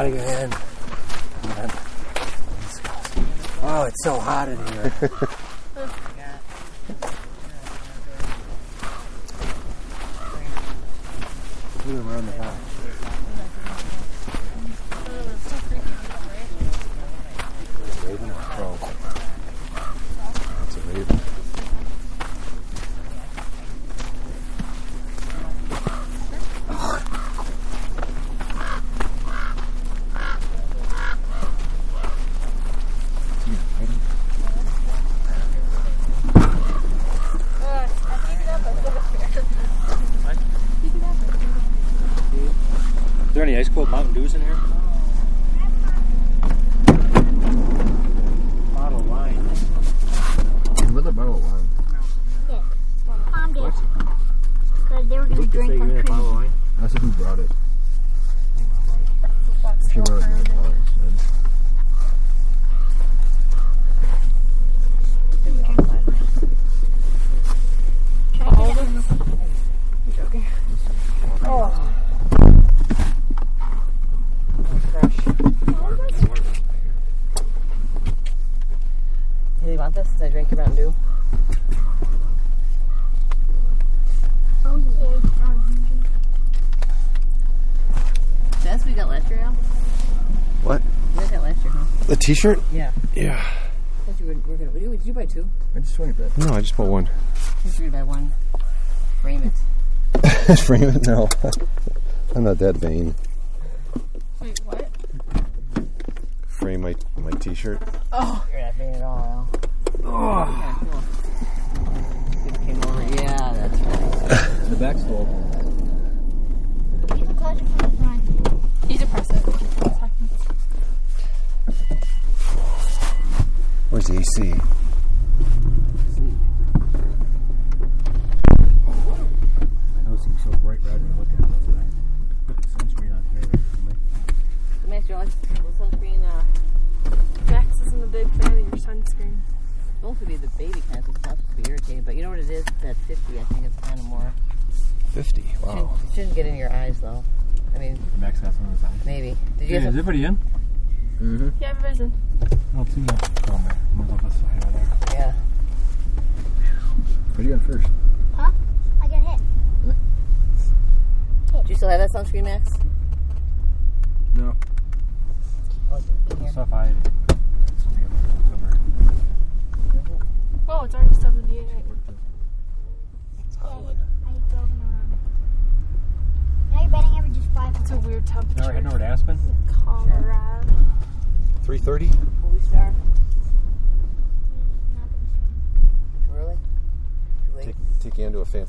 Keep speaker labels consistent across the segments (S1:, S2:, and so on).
S1: gotta get in. Oh, it's so hot in here.
S2: T-shirt?
S3: Yeah.
S2: Yeah.
S3: I you were, were gonna, did you, you buy two?
S2: I just went back. No, I just bought one.
S3: Just read by one. Frame it.
S2: Frame it? No. I'm not that vain.
S4: Wait, what?
S2: Frame my, my t-shirt. Oh!
S3: You're not vain at all, Al. Oh! Yeah, cool. Yeah, that's right.
S1: the back's full.
S2: D.C.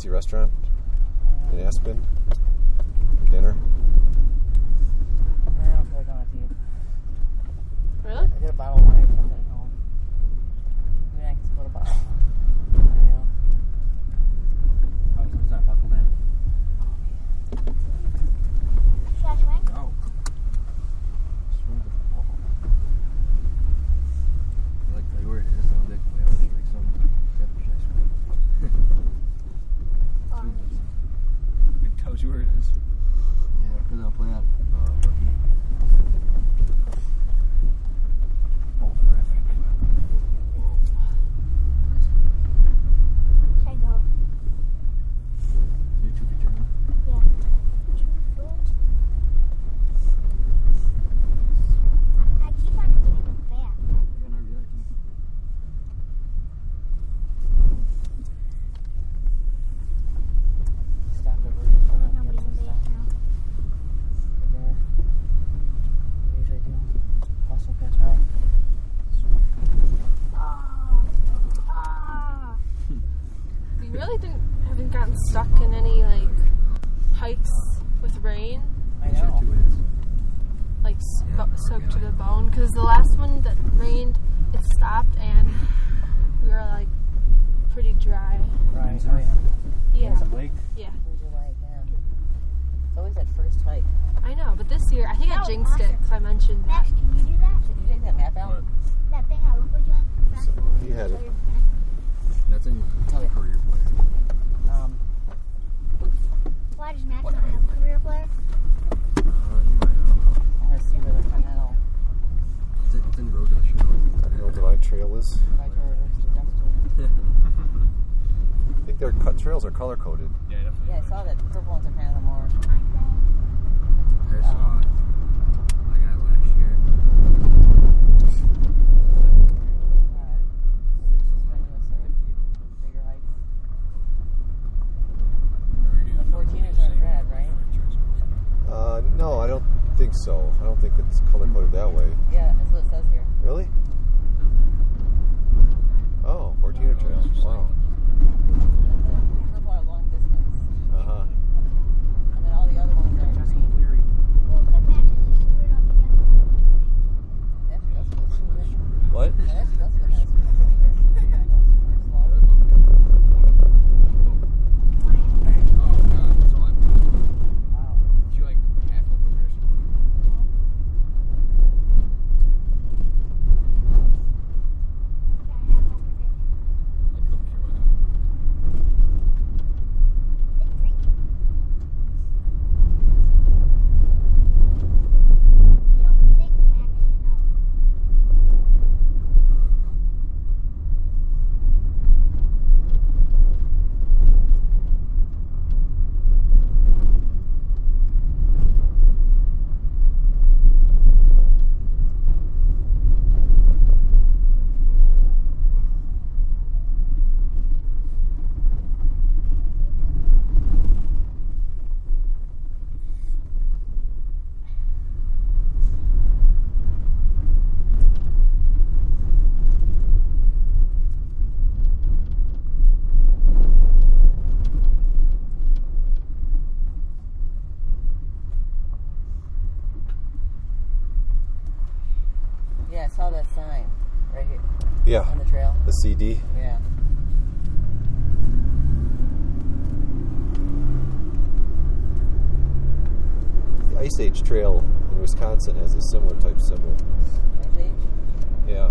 S2: fancy restaurant in Aspen.
S4: with rain.
S3: I know.
S4: Like yeah, soaked to the bone. Because the last one that rained, it stopped and we were like pretty dry.
S3: Right. Oh, yeah.
S4: Yeah.
S1: There's lake.
S4: Yeah.
S3: Always that first hike.
S4: I know, but this year I think I jinxed
S5: awesome.
S4: it because I mentioned
S5: Max, that. can you do that?
S1: Did you take that map out?
S5: That thing I looked with you on.
S6: You had it.
S1: Nothing.
S2: Oh, plan.
S1: Um.
S5: Why does Max not have a career player?
S1: Let's see where the
S2: in The
S6: Trail is. I think their cut trails are color coded.
S2: Yeah, definitely.
S1: Yeah, I saw that purple ones in Panama.
S6: Um, No, I don't think so. I don't think it's color coded that way.
S1: Yeah, that's what it says here.
S6: Really? Oh, Virginia Trail. Wow. Uh huh.
S1: And then all the other ones are green.
S6: What?
S1: Yeah. On the trail.
S6: The CD.
S1: Yeah.
S6: The Ice Age Trail in Wisconsin has a similar type symbol.
S1: Ice Age.
S6: Yeah.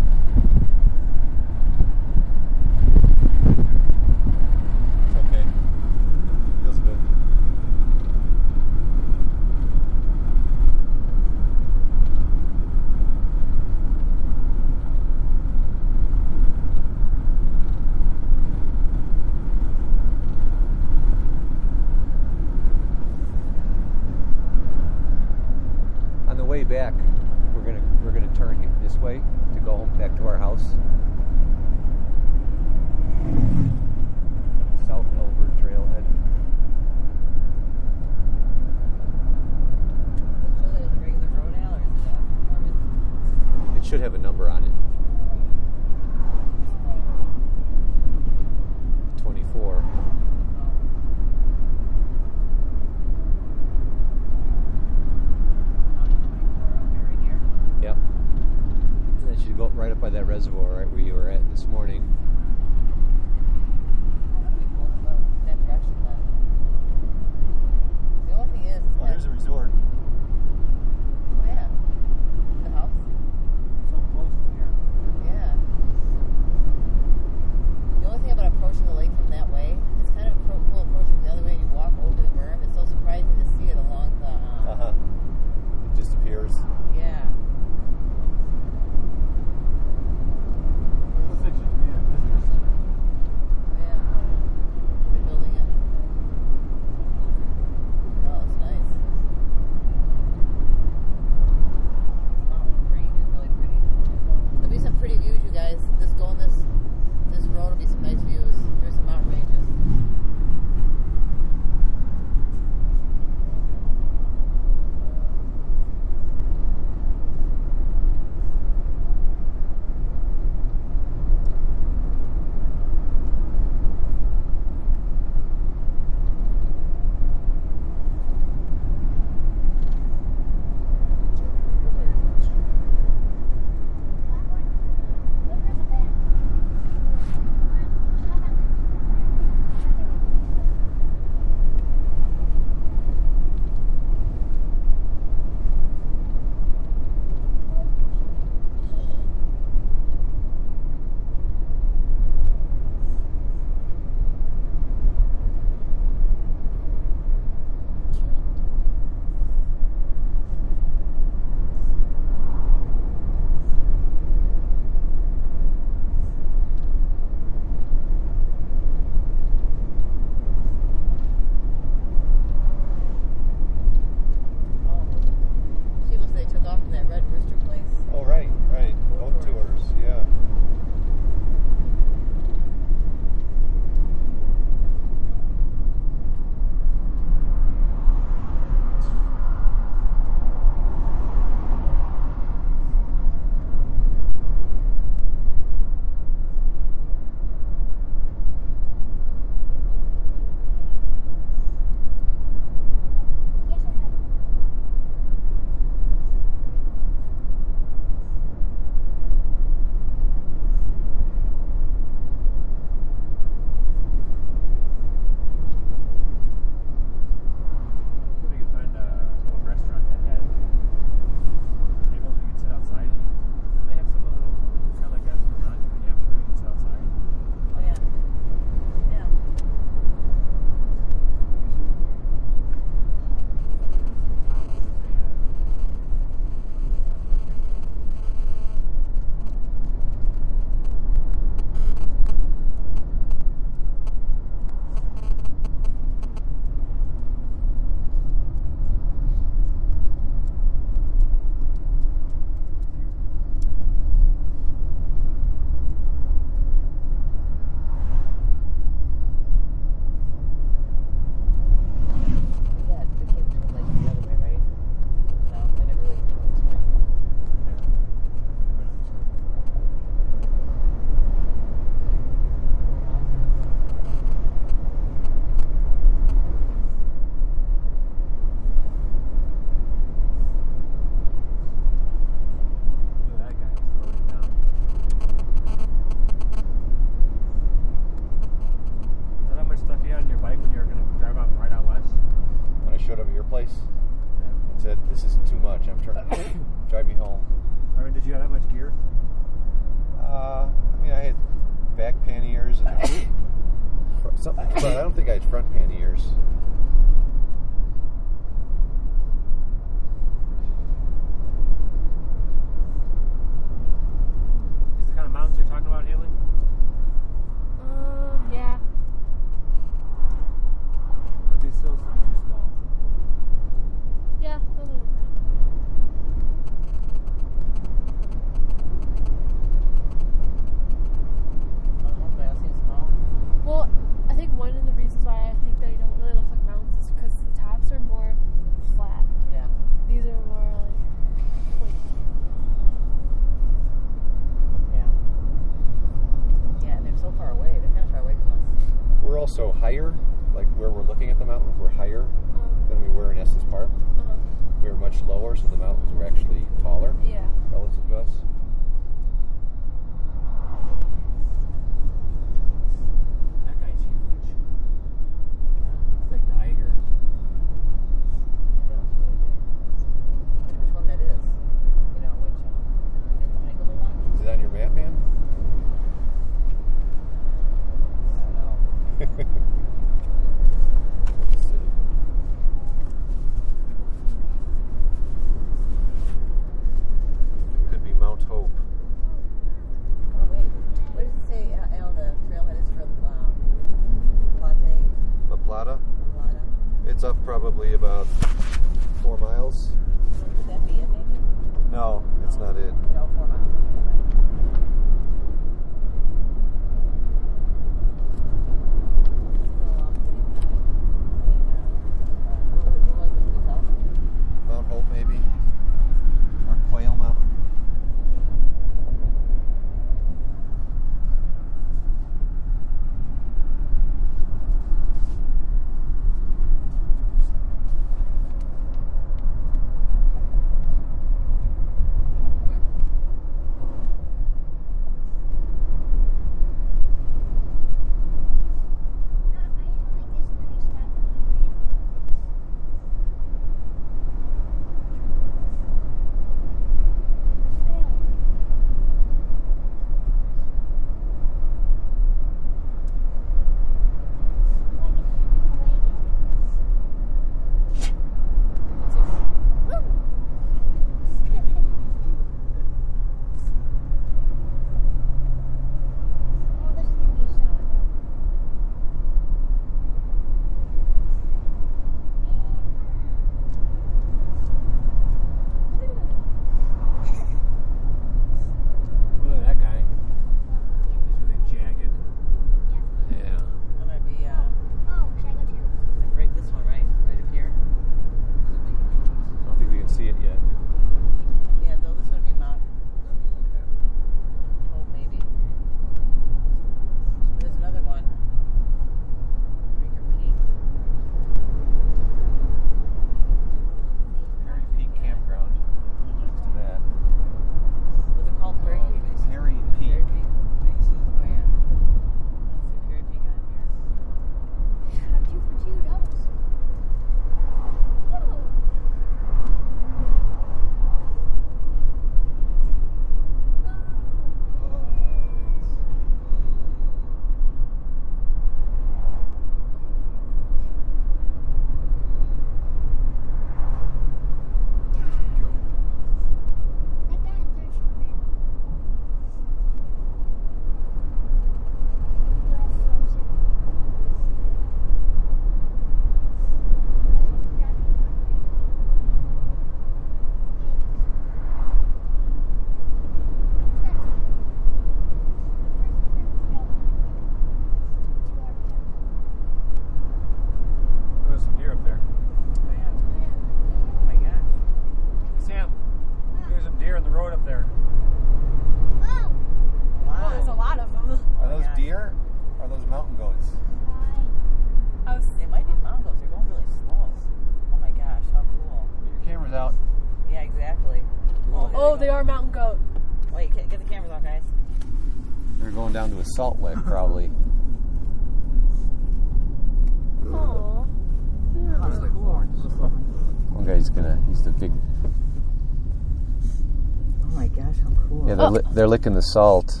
S1: They're,
S6: licking the salt.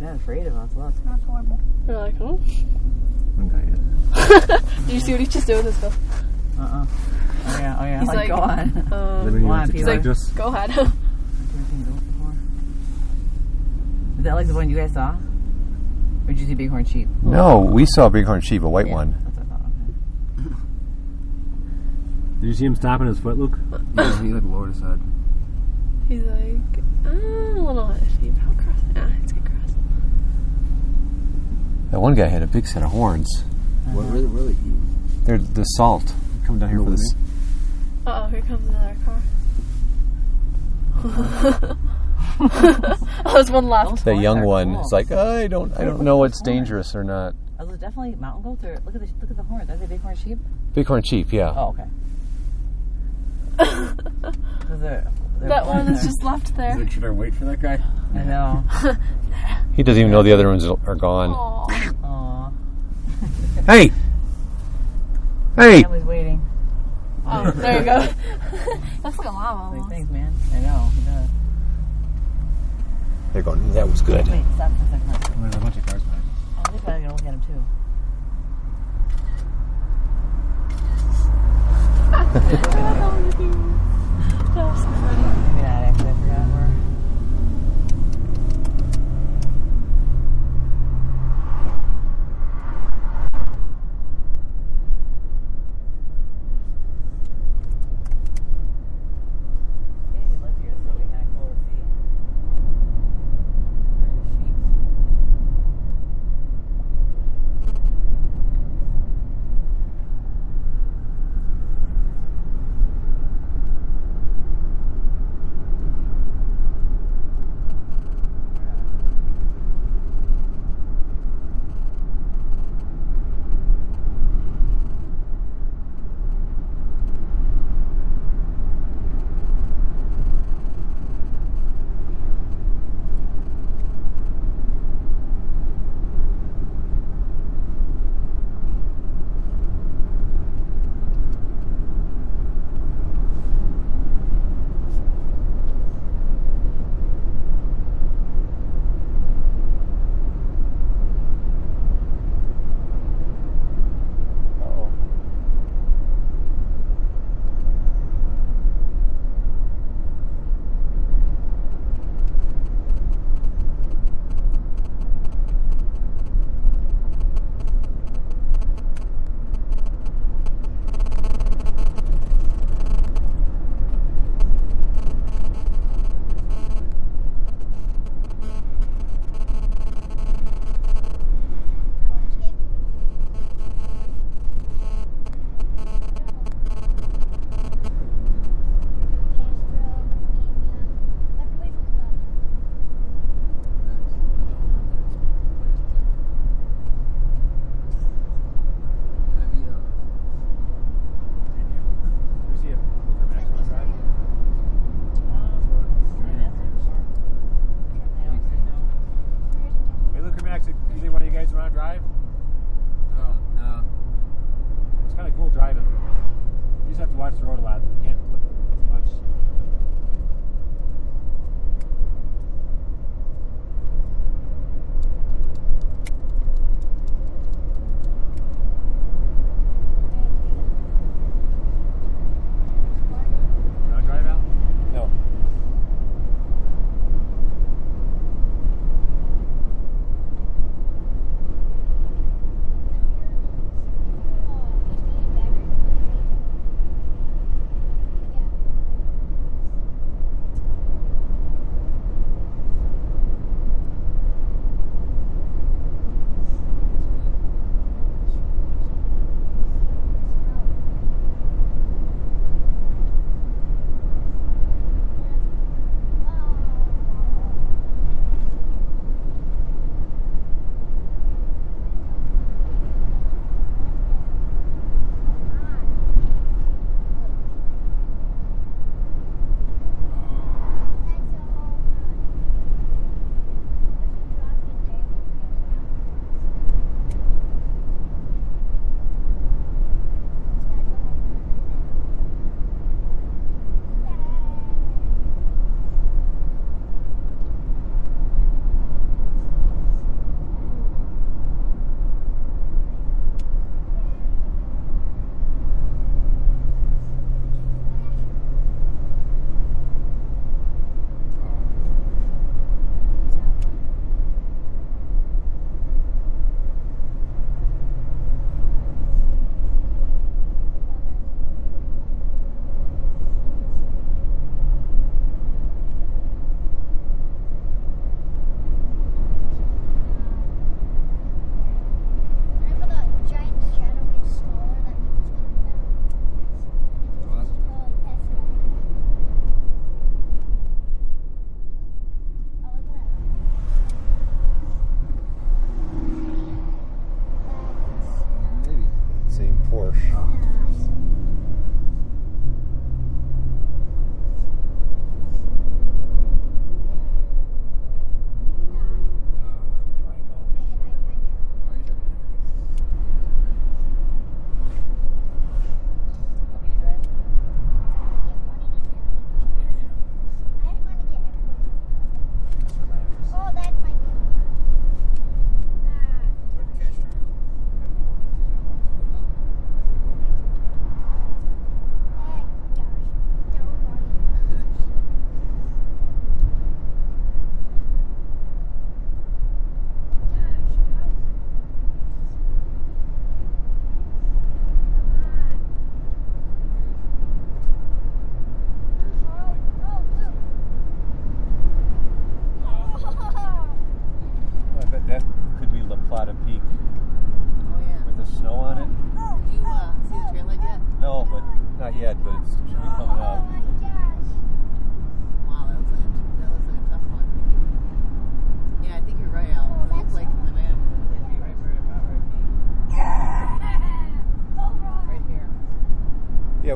S1: That not afraid of us. Look.
S5: That's horrible.
S4: They're like, oh.
S3: One guy is.
S4: Did you see what he just did with his stuff?
S1: Uh uh Oh yeah. Oh yeah.
S4: He's
S1: like,
S4: like-
S1: go on.
S4: Um,
S3: Then he
S1: Why,
S3: wants to
S1: Peter?
S3: charge us.
S4: go ahead.
S1: Have you seen those before? Is that like the one you guys saw? Or did you see bighorn sheep?
S6: No, we saw a bighorn sheep, a white
S1: Yeah,
S6: one.
S1: That's what I thought. Okay.
S3: Did you see him stopping his foot, Luke?
S2: Yeah, he like lowered his head.
S4: He's like, uh, a little iffy about crossing. Ah, it's good cross.
S6: That one guy had a big set of horns.
S2: What really, really?
S6: They're the salt. Coming down here for this.
S4: Uh oh, here comes another car. oh, there's one left.
S6: The young one
S1: cool.
S6: is like, I don't, I don't know what's dangerous or not.
S1: Are those definitely mountain goats? Or look at the look at the horns. Are they bighorn sheep?
S6: Bighorn sheep, yeah.
S1: Oh, okay. 'Cause they're- they're
S4: That one
S1: horns
S4: is just left there.
S3: Like, should I wait for that guy?
S1: I know.
S6: He doesn't even know the other ones are gone.
S4: Aw.
S1: Aw.
S6: Hey! Hey!
S1: Family's waiting.
S4: Oh, there you go. That's like a llama
S1: Like,
S4: almost.
S1: thanks, man. I know. He does.
S6: They're going, that was good.
S1: Wait, stop for a second.
S3: There's a bunch of cars behind.
S1: Oh, they probably gonna look at him too.
S4: That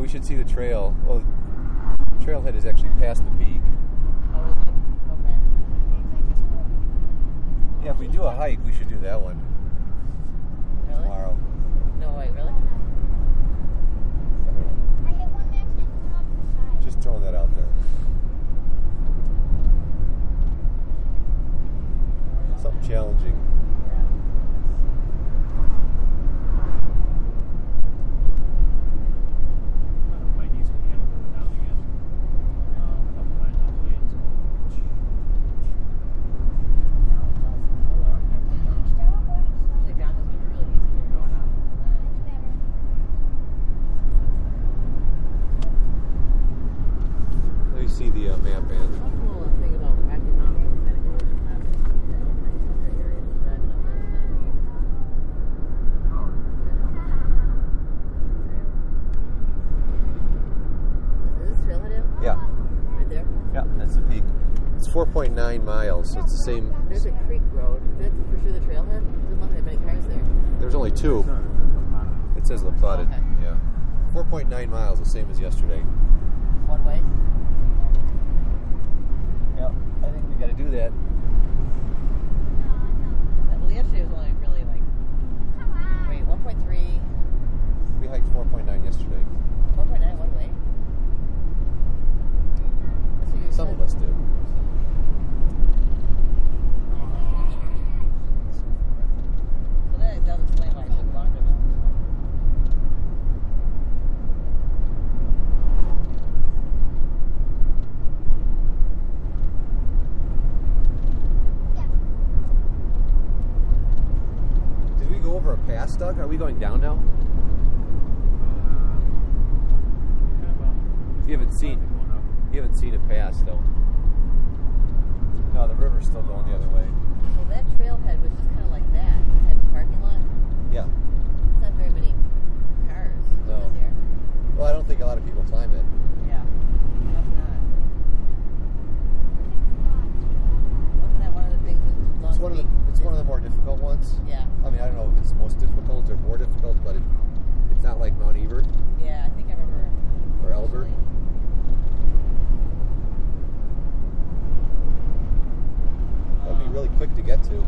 S5: we should see the trail. Well, the trailhead is actually past the peak.
S1: Oh, is it? Okay.
S5: Yeah, if we do a hike, we should do that one.
S1: Really?
S5: Tomorrow.
S1: No way, really?
S5: Just throwing that out there. Something challenging. difficult ones.
S1: Yeah.
S5: I mean, I don't know if it's most difficult or more difficult, but it, it's not like Mount Ebert.
S1: Yeah, I think I remember.
S5: Or Elbert. That'd be really quick to get to.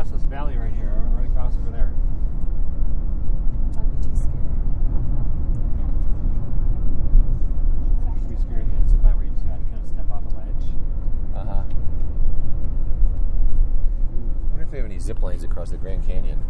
S3: across this valley right here, or right across over there.
S5: Be too
S3: where you just gotta kind of step off a ledge.
S1: Uh huh. Wonder if have any zip lines across the Grand Canyon.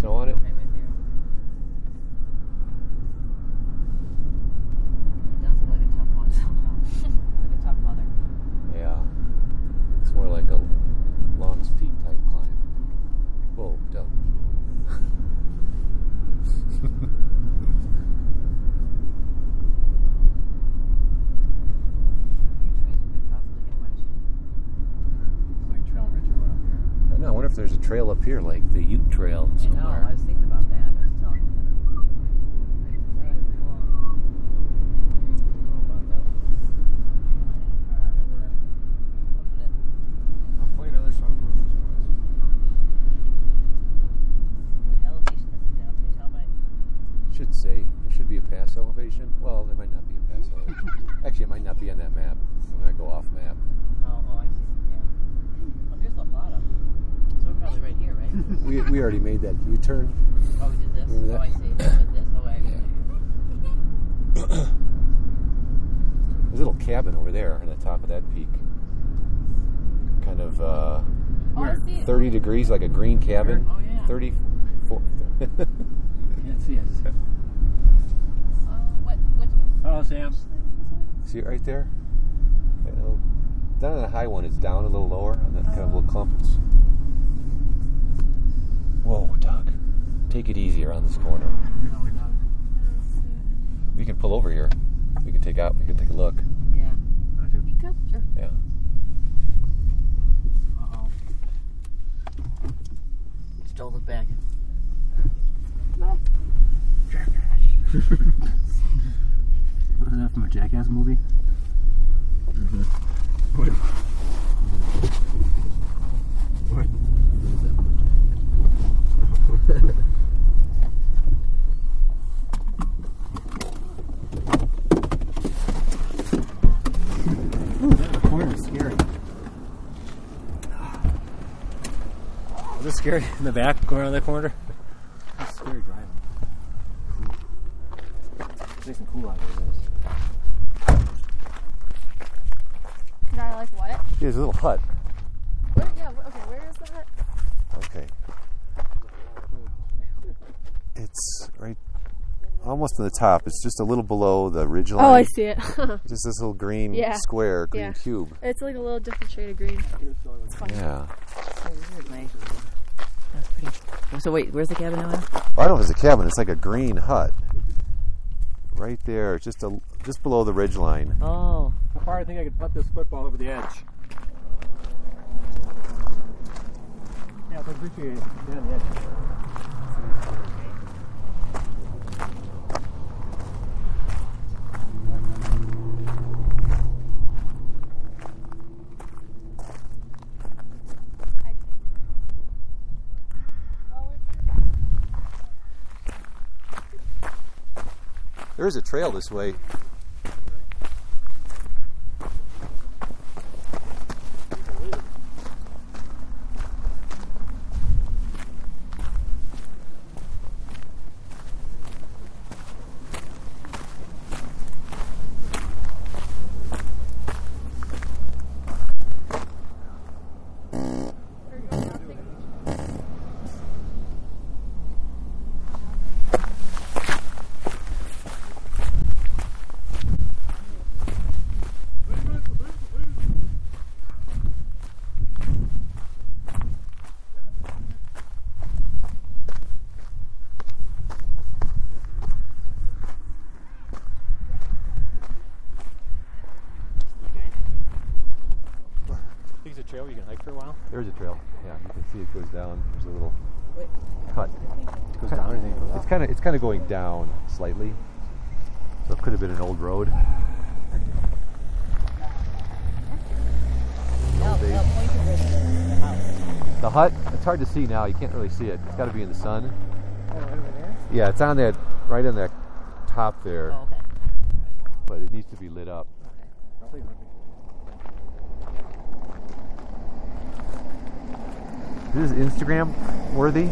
S7: Shit.
S3: It's
S6: more like
S3: Trail Ridge Road up here.
S6: I know, I wonder if there's a trail up here, like the Ute Trail
S1: I know,
S6: somewhere.
S1: I was thinking about that. I was telling you. That is cool. Cool about that. Streamlining a car rather than flipping it.
S2: I'll play another song for you.
S1: What elevation is it down? Can you tell by?
S6: should say it should be a pass elevation. Well, there might not be a pass elevation. Actually, it might not be on that map. We might go off map.
S1: Oh, oh, I see. Yeah. Well, here's La Plata. So we're probably right here, right?
S6: We, we already made that U-turn.
S1: Oh, we did this.
S6: Remember
S1: Oh,
S6: that?
S1: I see. With this. Oh, I
S6: There's a little cabin over there on the top of that peak. Kind of uh,
S4: Oh, I see it.
S6: 30 like a green cabin.
S1: Oh, yeah.
S6: 34.
S3: You can't see it.
S1: Uh, what? What?
S3: Oh, Sam.
S6: see it right there? That little- Not on the high one, it's down a little lower on that kind of little clump. It's- Whoa, Doug. Take it easy around this corner.
S1: No, no.
S6: We can pull over here. We can take out. We can take a look.
S1: Yeah.
S4: You could, sure.
S6: Yeah.
S1: Uh oh. Stole it back.
S3: Wasn't that from a Jackass movie? Mm-hmm.
S2: What? What?
S3: Ooh, that corner is scary. Is it scary in the back going around that corner? That's scary driving. Ooh. It's nice and cool out here. guys.
S4: Can I like what?
S6: Yeah, there's a little hut.
S4: Where, yeah, wh- okay, where is that?
S6: Okay. It's right almost to the top. It's just a little below the ridge line.
S4: Oh, I see it.
S6: Just this little green
S4: Yeah.
S6: square, green
S4: Yeah.
S6: cube.
S4: it's like a little different shade of green. It's fun.
S6: Yeah.
S1: Weird, May. That's pretty. So wait, where's the cabin now? Al?
S6: I don't know if it's a cabin. It's like a green hut. Right there, just a just below the ridge line.
S1: Oh.
S3: How far I think I could put this football over the edge? Yeah, but briefly down the edge.
S6: There is a trail this way.
S3: Think it's a trail where you can hike for a while?
S6: There's a trail. Yeah, you can see it goes down. There's a little
S1: Wait.
S6: cut.
S3: It goes down and then it goes
S6: It's
S3: up.
S6: kind of it's kind of going down slightly. So it could have been an old road.
S1: Al,
S6: Dave.
S1: Al, point to where the, the
S6: hut, it's hard to see now. You can't really see it. It's got to be in the sun.
S3: Oh, over there?
S6: Yeah, it's on that right on that top there,
S1: Oh, okay.
S6: but it needs to be lit up.
S3: I'll.
S6: This is Instagram worthy.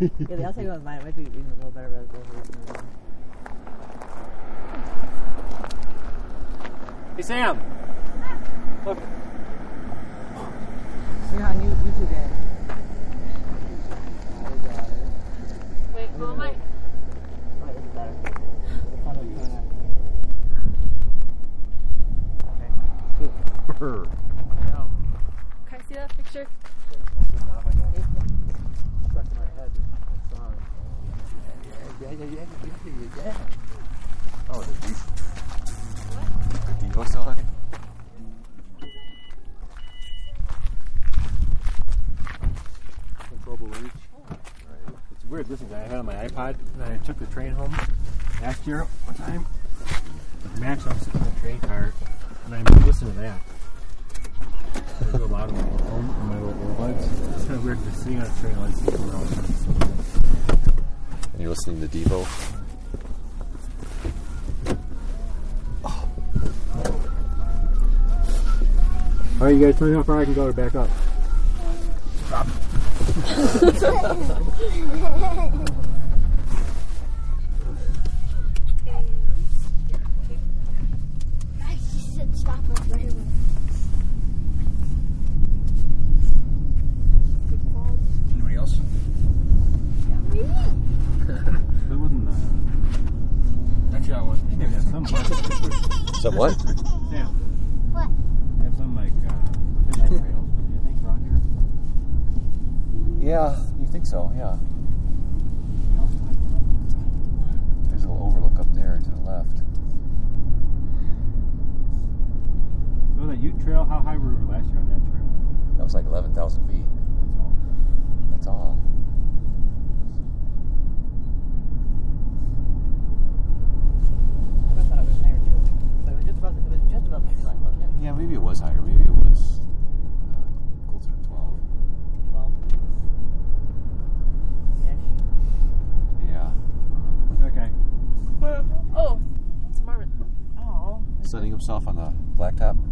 S8: yeah, they all take about might be even a little better about those.
S3: Hey, Sam. Look. Europe one time Max. I'm sitting in the train car and I'm listening to that. There's a lot of my phone and my little earbuds. It's kind of weird to sing on a train like this.
S1: And you're listening to Devo?
S3: Oh. Alright, you guys, tell me how far I can go to back up.
S6: Stop.
S3: myself on
S8: the
S1: blacktop.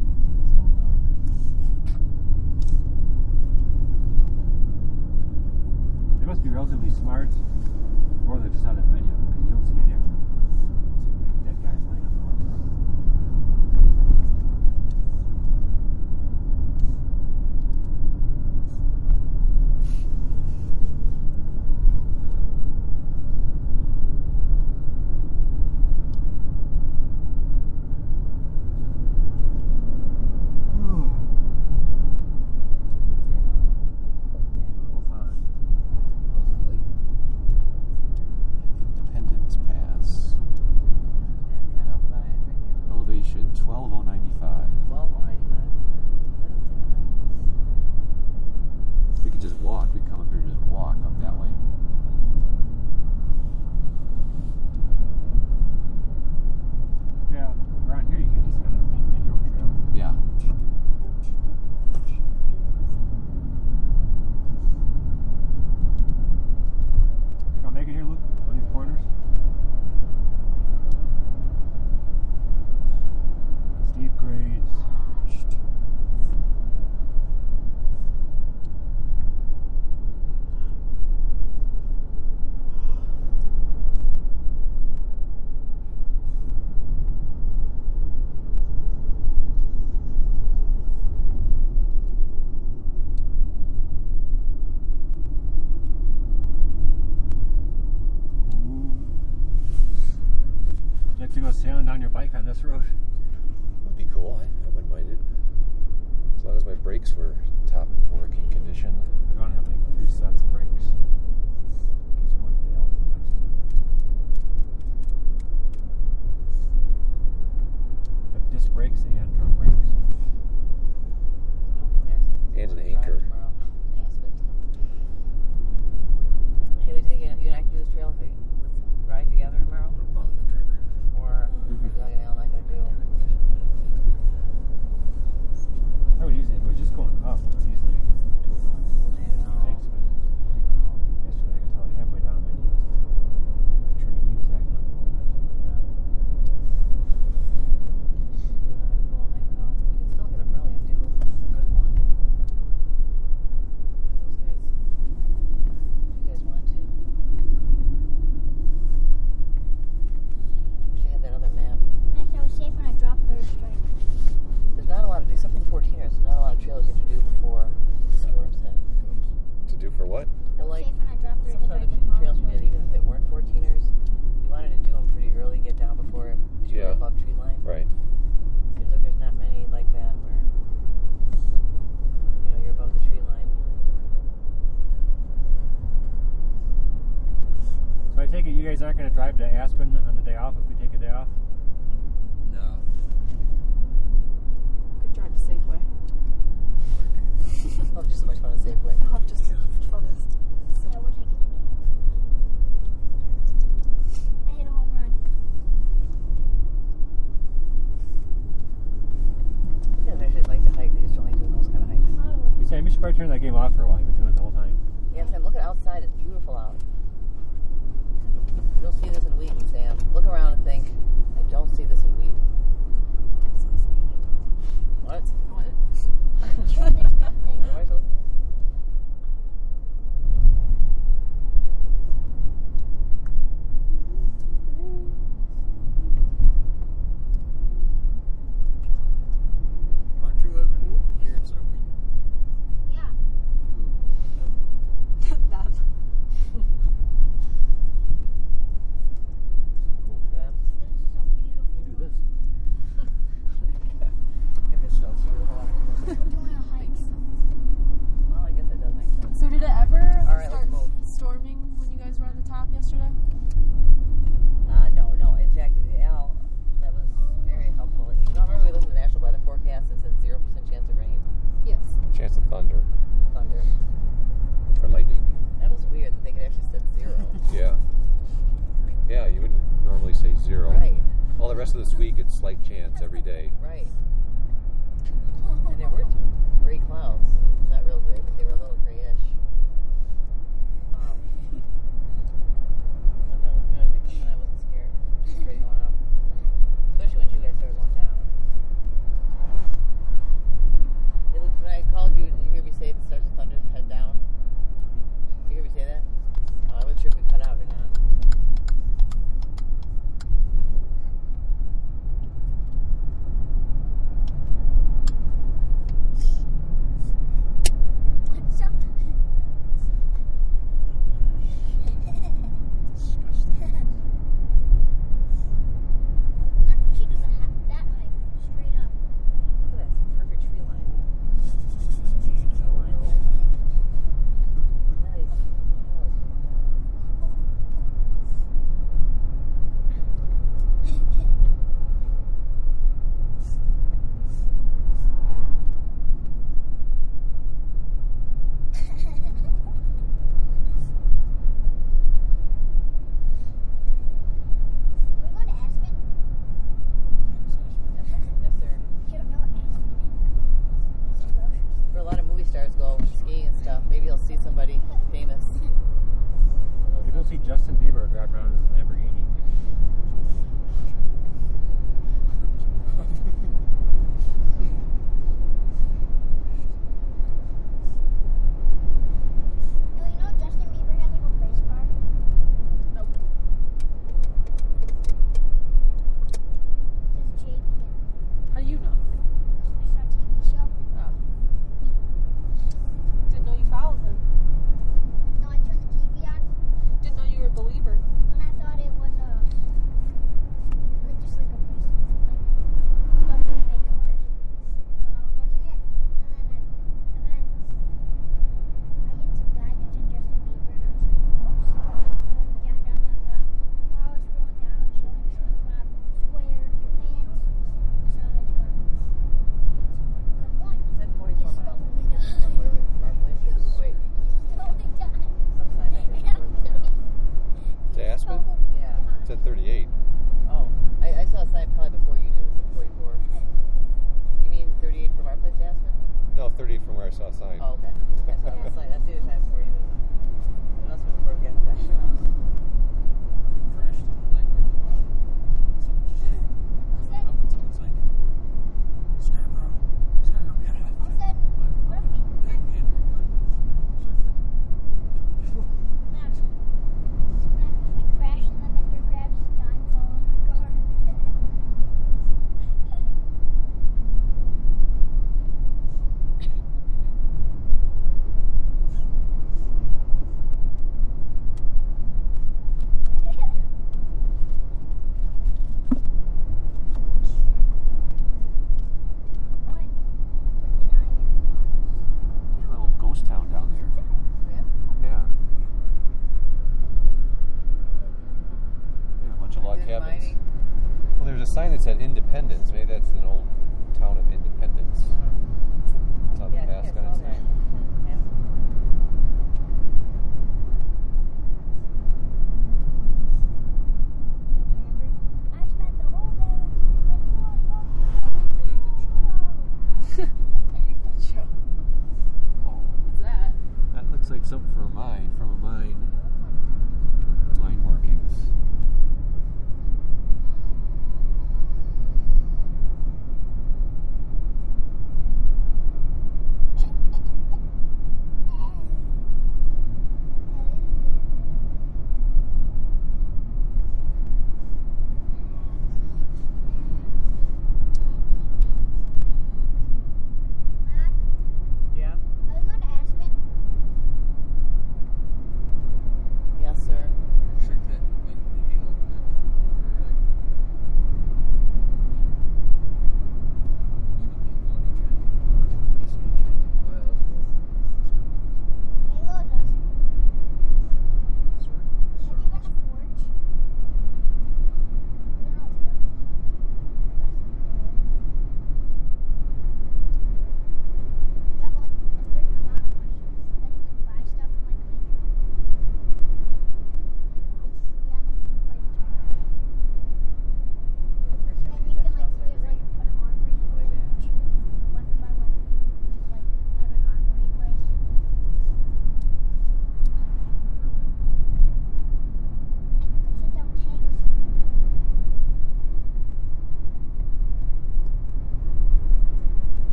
S6: Chance
S1: every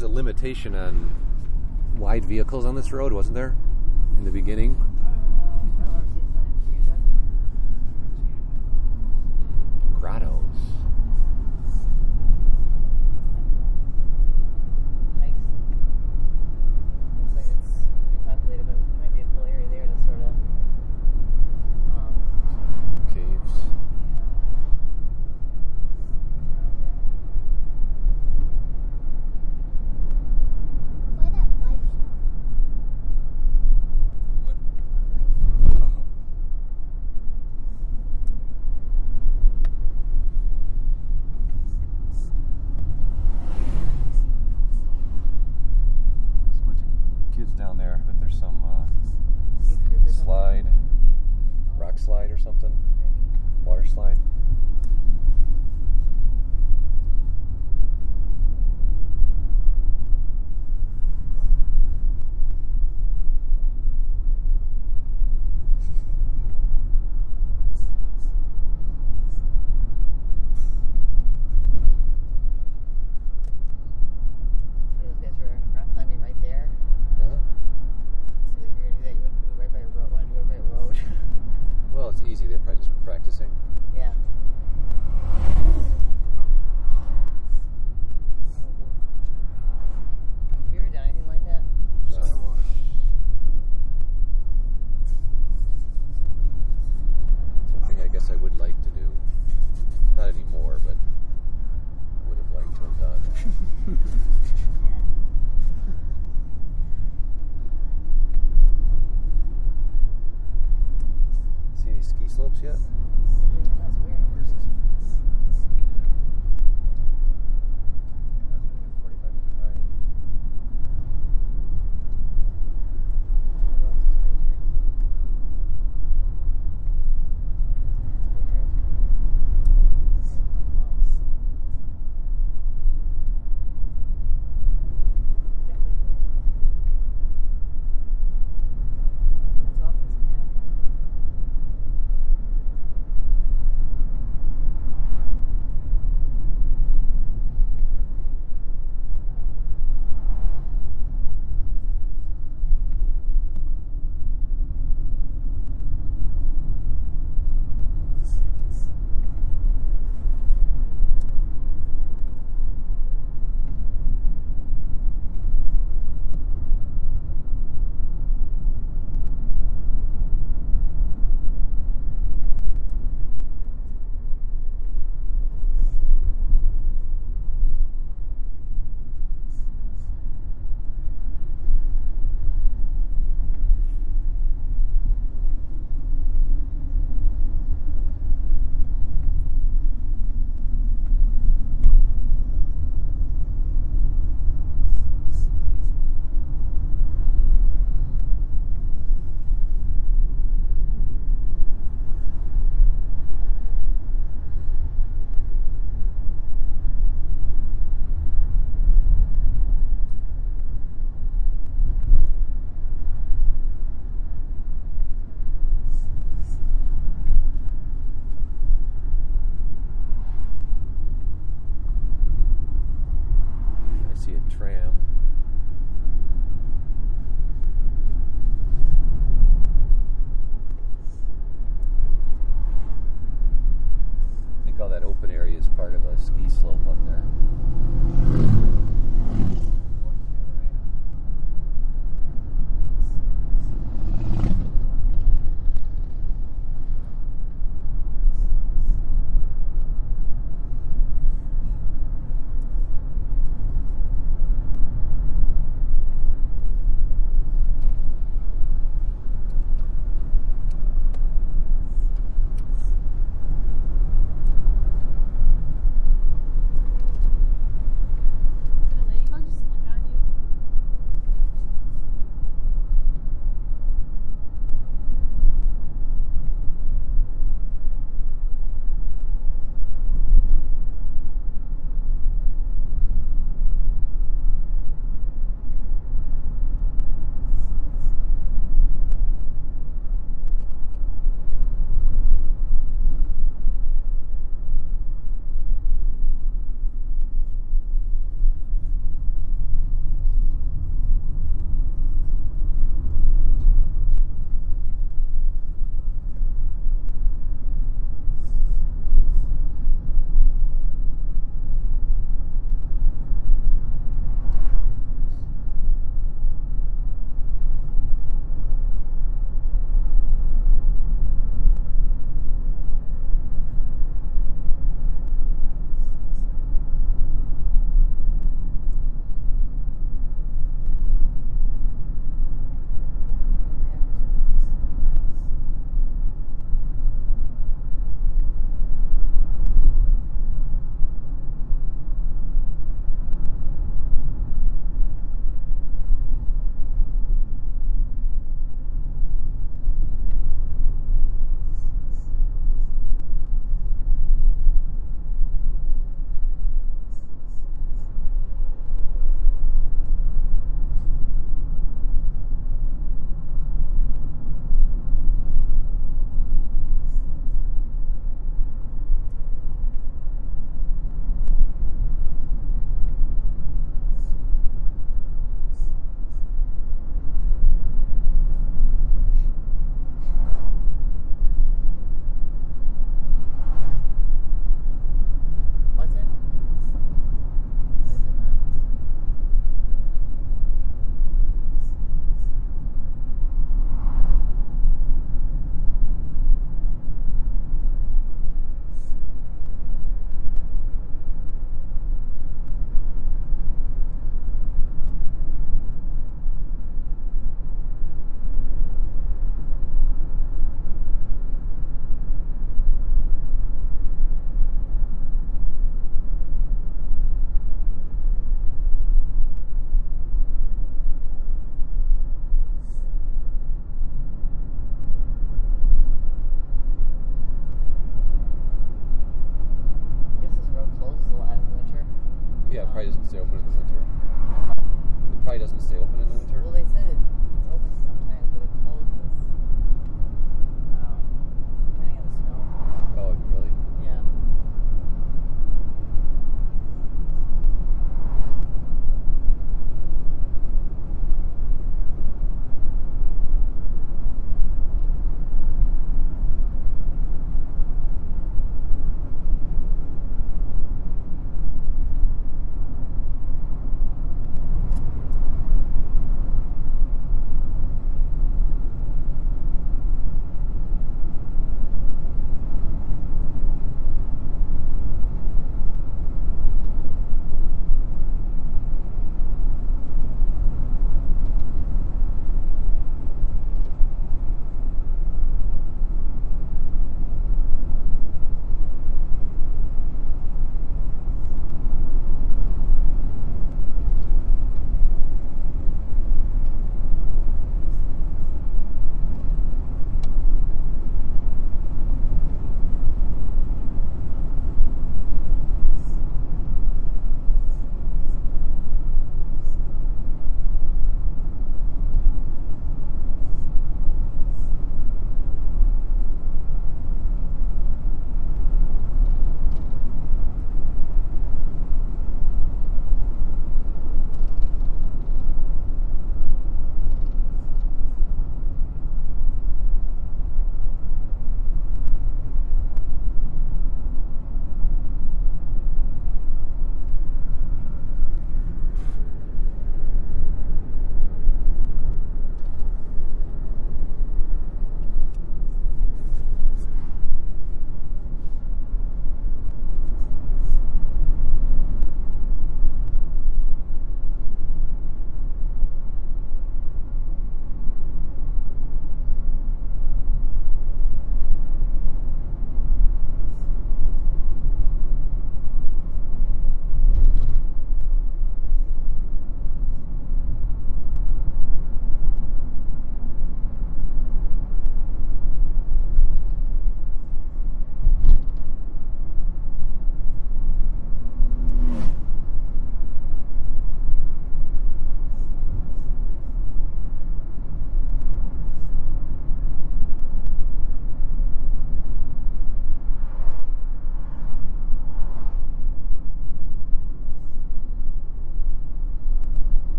S6: was
S1: a limitation on wide vehicles on this road, wasn't there, in the beginning?